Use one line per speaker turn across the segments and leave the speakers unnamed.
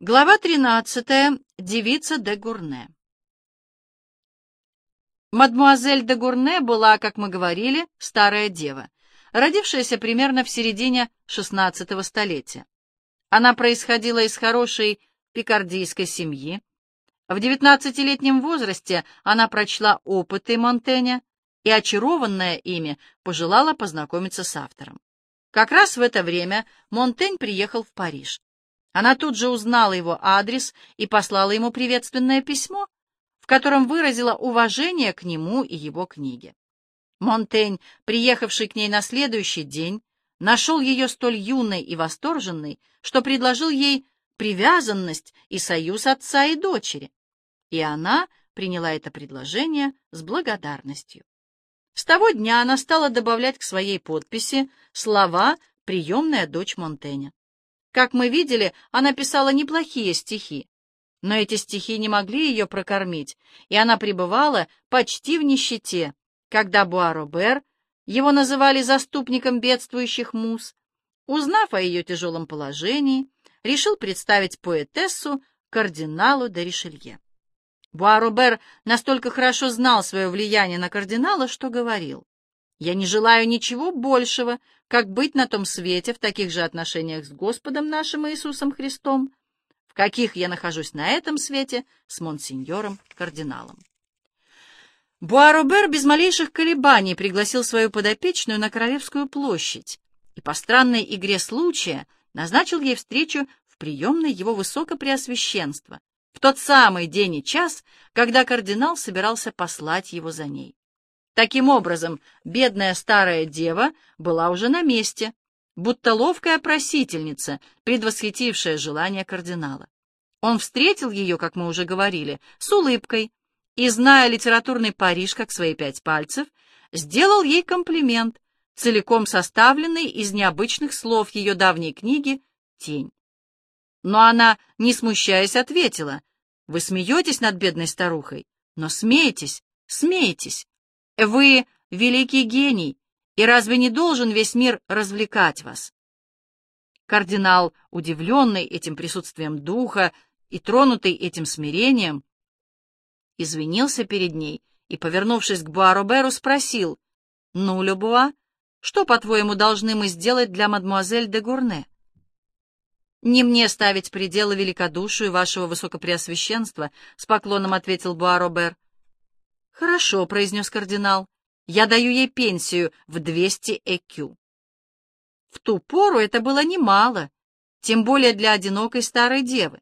Глава 13. Девица де Гурне. Мадмуазель де Гурне была, как мы говорили, старая дева, родившаяся примерно в середине XVI столетия. Она происходила из хорошей пикардийской семьи. В девятнадцатилетнем возрасте она прочла опыты Монтэня и, очарованная ими, пожелала познакомиться с автором. Как раз в это время Монтень приехал в Париж. Она тут же узнала его адрес и послала ему приветственное письмо, в котором выразила уважение к нему и его книге. Монтень, приехавший к ней на следующий день, нашел ее столь юной и восторженной, что предложил ей привязанность и союз отца и дочери, и она приняла это предложение с благодарностью. С того дня она стала добавлять к своей подписи слова «приемная дочь Монтэня». Как мы видели, она писала неплохие стихи, но эти стихи не могли ее прокормить, и она пребывала почти в нищете, когда Буаробер, его называли заступником бедствующих муз, узнав о ее тяжелом положении, решил представить поэтессу кардиналу де Ришелье. Буаробер настолько хорошо знал свое влияние на кардинала, что говорил, «Я не желаю ничего большего, как быть на том свете в таких же отношениях с Господом нашим Иисусом Христом, в каких я нахожусь на этом свете с монсеньором-кардиналом. Буаробер без малейших колебаний пригласил свою подопечную на Королевскую площадь и по странной игре случая назначил ей встречу в приемной его высокопреосвященства в тот самый день и час, когда кардинал собирался послать его за ней. Таким образом, бедная старая дева была уже на месте, будто ловкая просительница, предвосхитившая желание кардинала. Он встретил ее, как мы уже говорили, с улыбкой, и, зная литературный Париж как свои пять пальцев, сделал ей комплимент, целиком составленный из необычных слов ее давней книги «Тень». Но она, не смущаясь, ответила, «Вы смеетесь над бедной старухой, но смейтесь, смейтесь, вы великий гений, и разве не должен весь мир развлекать вас? Кардинал, удивленный этим присутствием духа и тронутый этим смирением, извинился перед ней и, повернувшись к Буароберу, спросил, «Ну, Любуа, что, по-твоему, должны мы сделать для мадемуазель де Гурне?» «Не мне ставить пределы великодушию вашего высокопреосвященства», — с поклоном ответил Буаробер. «Хорошо», — произнес кардинал, — «я даю ей пенсию в 200 ЭКЮ». В ту пору это было немало, тем более для одинокой старой девы.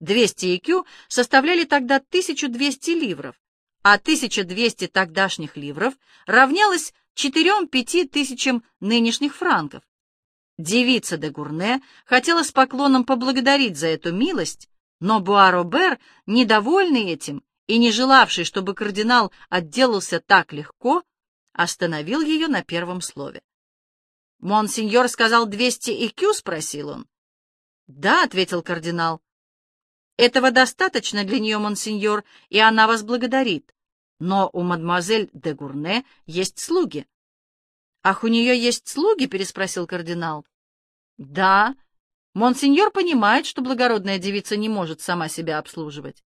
200 ЭКЮ составляли тогда 1200 ливров, а 1200 тогдашних ливров равнялось 4-5 тысячам нынешних франков. Девица де Гурне хотела с поклоном поблагодарить за эту милость, но Буаробер, недовольный этим, и не желавший, чтобы кардинал отделался так легко, остановил ее на первом слове. «Монсеньор сказал двести икю?» — спросил он. «Да», — ответил кардинал. «Этого достаточно для нее, монсеньор, и она вас благодарит. Но у мадемуазель де Гурне есть слуги». «Ах, у нее есть слуги?» — переспросил кардинал. «Да. Монсеньор понимает, что благородная девица не может сама себя обслуживать.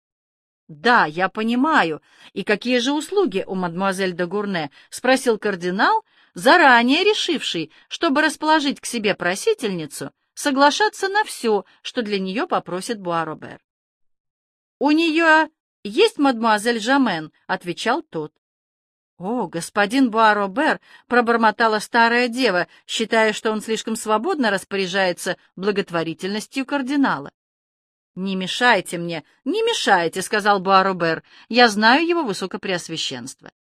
«Да, я понимаю. И какие же услуги у мадемуазель де Гурне?» — спросил кардинал, заранее решивший, чтобы расположить к себе просительницу, соглашаться на все, что для нее попросит Буаробер. «У нее есть мадемуазель Жамен?» — отвечал тот. «О, господин Буаробер!» — пробормотала старая дева, считая, что он слишком свободно распоряжается благотворительностью кардинала. «Не мешайте мне, не мешайте», — сказал Буарубер. «Я знаю его высокопреосвященство».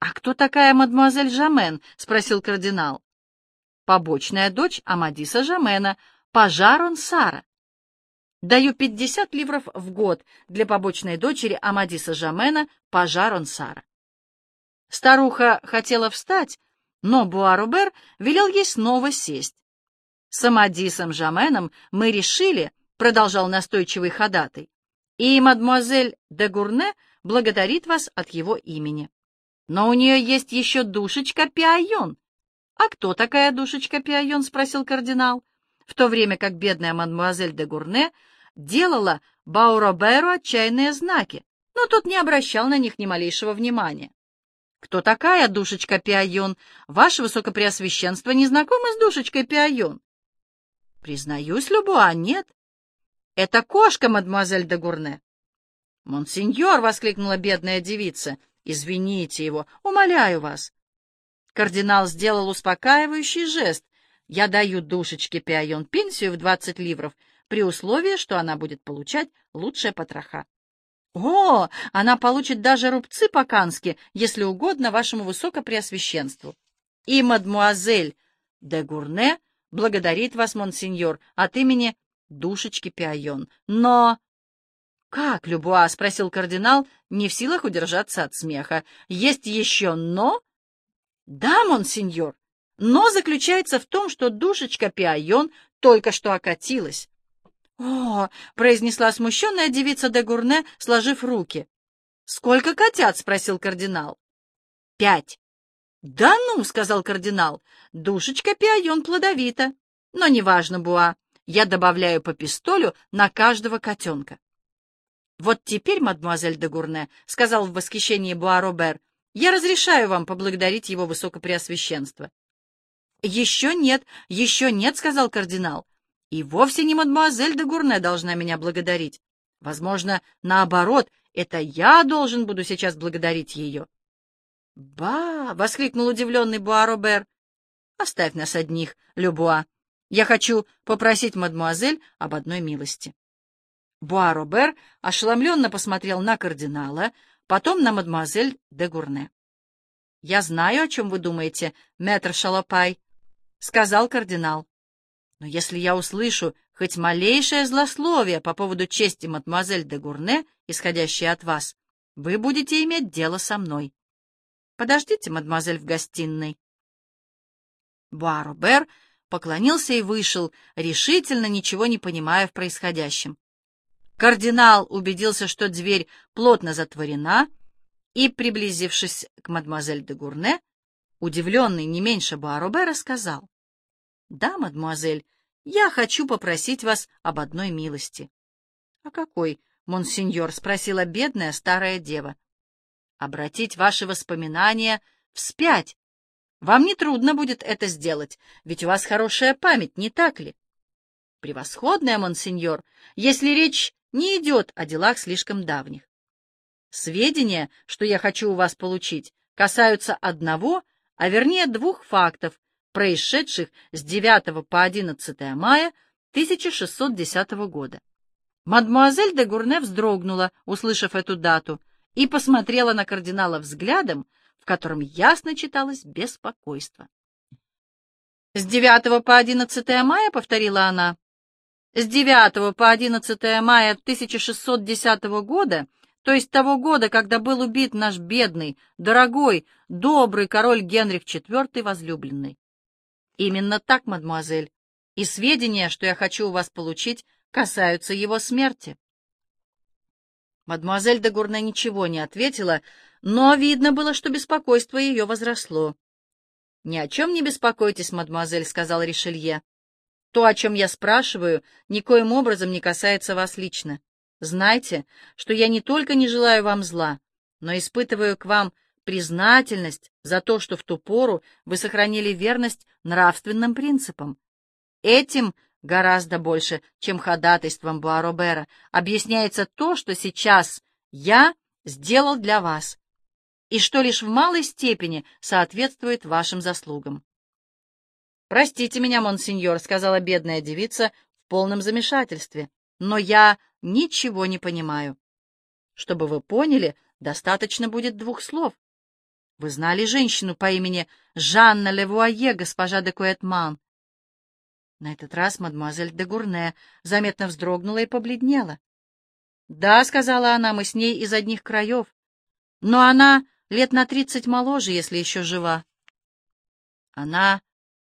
«А кто такая мадемуазель Жамен?» — спросил кардинал. «Побочная дочь Амадиса Жамена, пожарон Сара». «Даю пятьдесят ливров в год для побочной дочери Амадиса Жамена, пожарон Сара». Старуха хотела встать, но Буарубер велел ей снова сесть. «С Амадисом Жаменом мы решили, продолжал настойчивый ходатай, и мадемуазель де Гурне благодарит вас от его имени. Но у нее есть еще душечка Пиайон. А кто такая душечка Пиайон? спросил кардинал, в то время как бедная мадемуазель де Гурне делала Бауроберу отчаянные знаки, но тот не обращал на них ни малейшего внимания. «Кто такая душечка Пиайон? Ваше Высокопреосвященство не знакомы с душечкой Пиайон?» «Признаюсь, Любуа, нет». «Это кошка, мадемуазель де Гурне». «Монсеньор!» — воскликнула бедная девица. «Извините его, умоляю вас». Кардинал сделал успокаивающий жест. «Я даю душечке Пиайон пенсию в двадцать ливров при условии, что она будет получать лучшие потроха». «О, она получит даже рубцы по-кански, если угодно вашему высокопреосвященству». И мадмуазель де Гурне благодарит вас, монсеньор, от имени душечки Пиайон. Но... «Как, Любуа?» — спросил кардинал, не в силах удержаться от смеха. «Есть еще «но»?» «Да, монсеньор. Но заключается в том, что душечка Пиайон только что окатилась. «О!» — произнесла смущенная девица де Гурне, сложив руки. «Сколько котят?» — спросил кардинал. «Пять». «Да ну!» — сказал кардинал. «Душечка Пиайон плодовита. Но неважно, Буа, я добавляю по пистолю на каждого котенка». «Вот теперь, мадемуазель де Гурне», — сказал в восхищении Буа Робер, — «я разрешаю вам поблагодарить его высокопреосвященство». «Еще нет, еще нет», — сказал кардинал. И вовсе не мадемуазель де Гурне должна меня благодарить. Возможно, наоборот, это я должен буду сейчас благодарить ее. «Ба!» — воскликнул удивленный Буа-Робер. «Оставь нас одних, Любуа. Я хочу попросить мадемуазель об одной милости». Буа-Робер ошеломленно посмотрел на кардинала, потом на мадемуазель де Гурне. «Я знаю, о чем вы думаете, мэтр Шалопай», — сказал кардинал. Но если я услышу хоть малейшее злословие по поводу чести мадемуазель де Гурне, исходящее от вас, вы будете иметь дело со мной. Подождите, мадемуазель, в гостиной. Буаробер поклонился и вышел, решительно ничего не понимая в происходящем. Кардинал убедился, что дверь плотно затворена, и, приблизившись к мадемуазель де Гурне, удивленный не меньше Буаробера, сказал, «Да, мадемуазель, я хочу попросить вас об одной милости». «А какой, монсеньор?» — спросила бедная старая дева. «Обратить ваши воспоминания вспять. Вам не трудно будет это сделать, ведь у вас хорошая память, не так ли?» «Превосходная, монсеньор, если речь не идет о делах слишком давних. Сведения, что я хочу у вас получить, касаются одного, а вернее двух фактов, происшедших с 9 по 11 мая 1610 года. Мадмуазель де Гурне вздрогнула, услышав эту дату, и посмотрела на кардинала взглядом, котором ясно читалось беспокойство. «С 9 по 11 мая», — повторила она, — «с 9 по 11 мая 1610 года, то есть того года, когда был убит наш бедный, дорогой, добрый король Генрих IV возлюбленный. Именно так, мадемуазель. И сведения, что я хочу у вас получить, касаются его смерти. Мадемуазель де Гурне ничего не ответила, но видно было, что беспокойство ее возросло. «Ни о чем не беспокойтесь, мадемуазель», — сказал Ришелье. «То, о чем я спрашиваю, никоим образом не касается вас лично. Знайте, что я не только не желаю вам зла, но испытываю к вам признательность за то, что в ту пору вы сохранили верность нравственным принципам. Этим гораздо больше, чем ходатайством Буаробера, объясняется то, что сейчас я сделал для вас, и что лишь в малой степени соответствует вашим заслугам. «Простите меня, монсеньор», — сказала бедная девица в полном замешательстве, «но я ничего не понимаю. Чтобы вы поняли, достаточно будет двух слов. Вы знали женщину по имени Жанна Левуае, госпожа де Куэтман? На этот раз мадемуазель де Гурне заметно вздрогнула и побледнела. «Да», — сказала она, — «мы с ней из одних краев. Но она лет на тридцать моложе, если еще жива». Она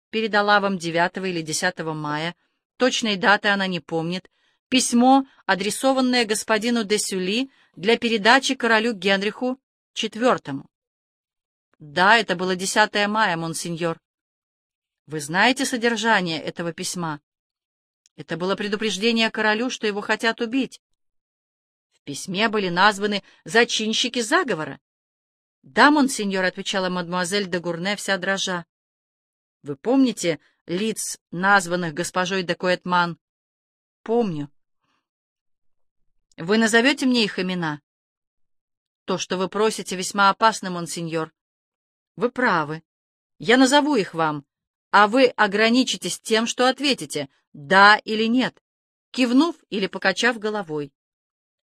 передала вам 9 или 10 мая, точной даты она не помнит, письмо, адресованное господину де Сюли для передачи королю Генриху IV. Да, это было 10 мая, монсеньор. Вы знаете содержание этого письма? Это было предупреждение королю, что его хотят убить. В письме были названы зачинщики заговора. «Да, монсеньор», — отвечала мадемуазель де Гурне, вся дрожа. «Вы помните лиц, названных госпожой де Коэтман?» «Помню». «Вы назовете мне их имена?» «То, что вы просите, весьма опасно, монсеньор». «Вы правы. Я назову их вам, а вы ограничитесь тем, что ответите «да» или «нет», кивнув или покачав головой.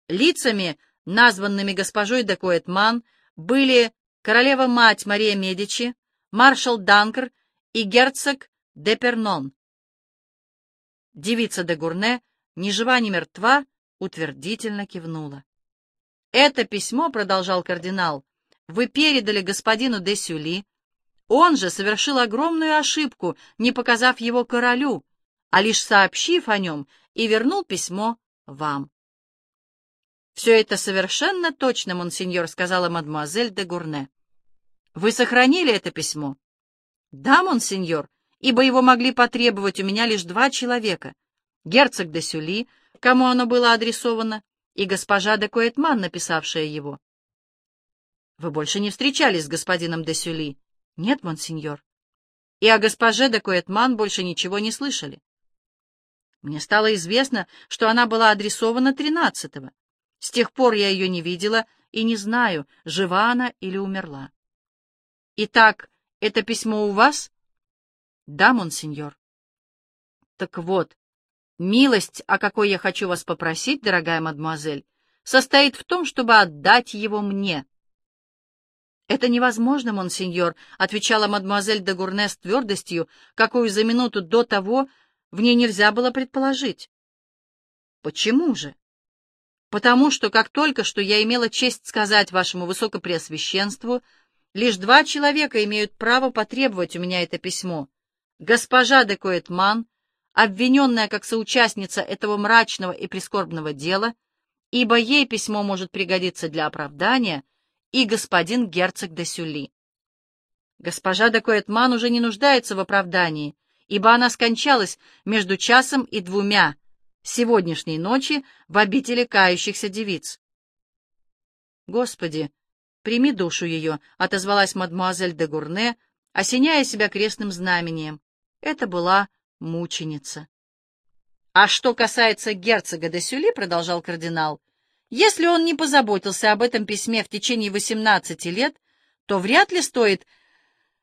Лицами, названными госпожой де Коэтман, были королева-мать Мария Медичи, маршал Данкер и герцог де Пернон. Девица де Гурне, ни жива, ни мертва, утвердительно кивнула. «Это письмо, — продолжал кардинал, — вы передали господину де Сюли, он же совершил огромную ошибку, не показав его королю, а лишь сообщив о нем и вернул письмо вам. «Все это совершенно точно, монсеньор», — сказала мадемуазель де Гурне. «Вы сохранили это письмо?» «Да, монсеньор, ибо его могли потребовать у меня лишь два человека. Герцог де Сюли, кому оно было адресовано, и госпожа де Коэтман, написавшая его». «Вы больше не встречались с господином де Сюли?» Нет, монсеньор. И о госпоже де Куэтман больше ничего не слышали. Мне стало известно, что она была адресована тринадцатого. С тех пор я ее не видела и не знаю, жива она или умерла. Итак, это письмо у вас? Да, монсеньор. Так вот, милость, о какой я хочу вас попросить, дорогая мадемуазель, состоит в том, чтобы отдать его мне. «Это невозможно, монсеньор», — отвечала мадемуазель де Гурне с твердостью, какую за минуту до того в ней нельзя было предположить. «Почему же?» «Потому что, как только что я имела честь сказать вашему высокопреосвященству, лишь два человека имеют право потребовать у меня это письмо. Госпожа де Коэтман, обвиненная как соучастница этого мрачного и прискорбного дела, ибо ей письмо может пригодиться для оправдания — и господин герцог де Сюли. Госпожа де Коэтман уже не нуждается в оправдании, ибо она скончалась между часом и двумя сегодняшней ночи в обители кающихся девиц. «Господи, прими душу ее», — отозвалась мадмуазель де Гурне, осеняя себя крестным знамением. Это была мученица. «А что касается герцога де Сюли», — продолжал кардинал, если он не позаботился об этом письме в течение 18 лет, то вряд ли стоит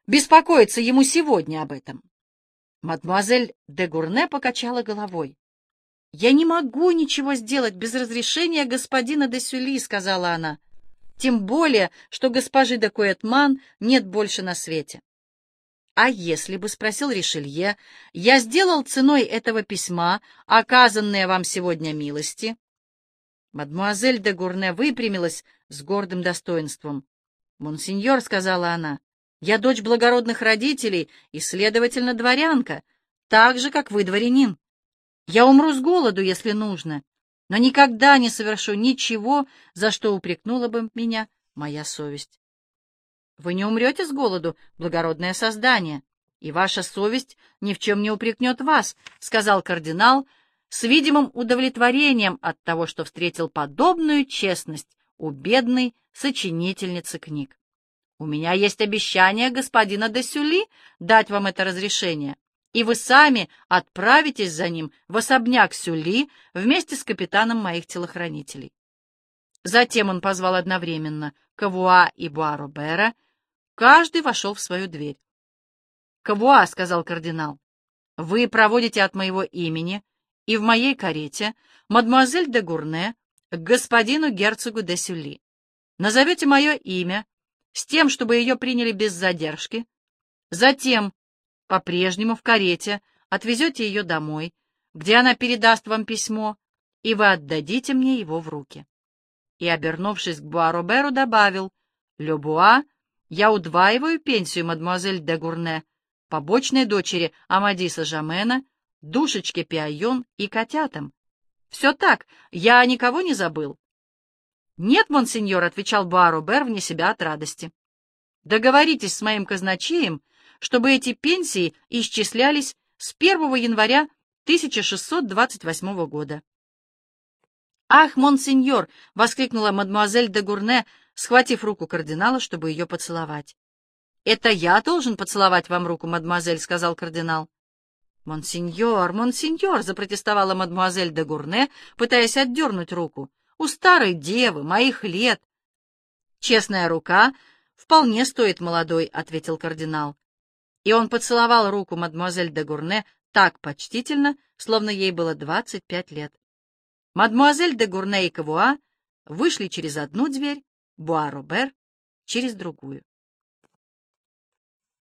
беспокоиться ему сегодня об этом. Мадемуазель де Гурне покачала головой. «Я не могу ничего сделать без разрешения господина де Сюли», — сказала она. «Тем более, что госпожи де Куэтман нет больше на свете». «А если бы, — спросил Ришелье, — я сделал ценой этого письма, оказанные вам сегодня милости, Мадмуазель де Гурне выпрямилась с гордым достоинством. «Монсеньор», — сказала она, — «я дочь благородных родителей и, следовательно, дворянка, так же, как вы дворянин. Я умру с голоду, если нужно, но никогда не совершу ничего, за что упрекнула бы меня моя совесть». «Вы не умрете с голоду, благородное создание, и ваша совесть ни в чем не упрекнет вас», — сказал кардинал, — с видимым удовлетворением от того, что встретил подобную честность у бедной сочинительницы книг. «У меня есть обещание господина Десюли дать вам это разрешение, и вы сами отправитесь за ним в особняк Сюли вместе с капитаном моих телохранителей». Затем он позвал одновременно Кавуа и Буаробера. Каждый вошел в свою дверь. «Кавуа», — сказал кардинал, — «вы проводите от моего имени и в моей карете мадемуазель де Гурне к господину герцогу де Сюли. Назовете мое имя, с тем, чтобы ее приняли без задержки. Затем, по-прежнему в карете, отвезете ее домой, где она передаст вам письмо, и вы отдадите мне его в руки. И, обернувшись к Буароберу, добавил, «Лебуа, я удваиваю пенсию мадемуазель де Гурне, побочной дочери Амадиса Жамена, душечке Пиайон и котятам. Все так, я никого не забыл. Нет, монсеньор, — отвечал Буаробер вне себя от радости. Договоритесь с моим казначеем, чтобы эти пенсии исчислялись с 1 января 1628 года. «Ах, монсеньор!» — воскликнула мадемуазель де Гурне, схватив руку кардинала, чтобы ее поцеловать. «Это я должен поцеловать вам руку, мадемуазель», — сказал кардинал. «Монсеньор, монсеньор!» — запротестовала мадемуазель де Гурне, пытаясь отдернуть руку. «У старой девы, моих лет!» «Честная рука вполне стоит молодой», — ответил кардинал. И он поцеловал руку мадемуазель де Гурне так почтительно, словно ей было двадцать пять лет. Мадемуазель де Гурне и Кавуа вышли через одну дверь, Буа-Робер — через другую.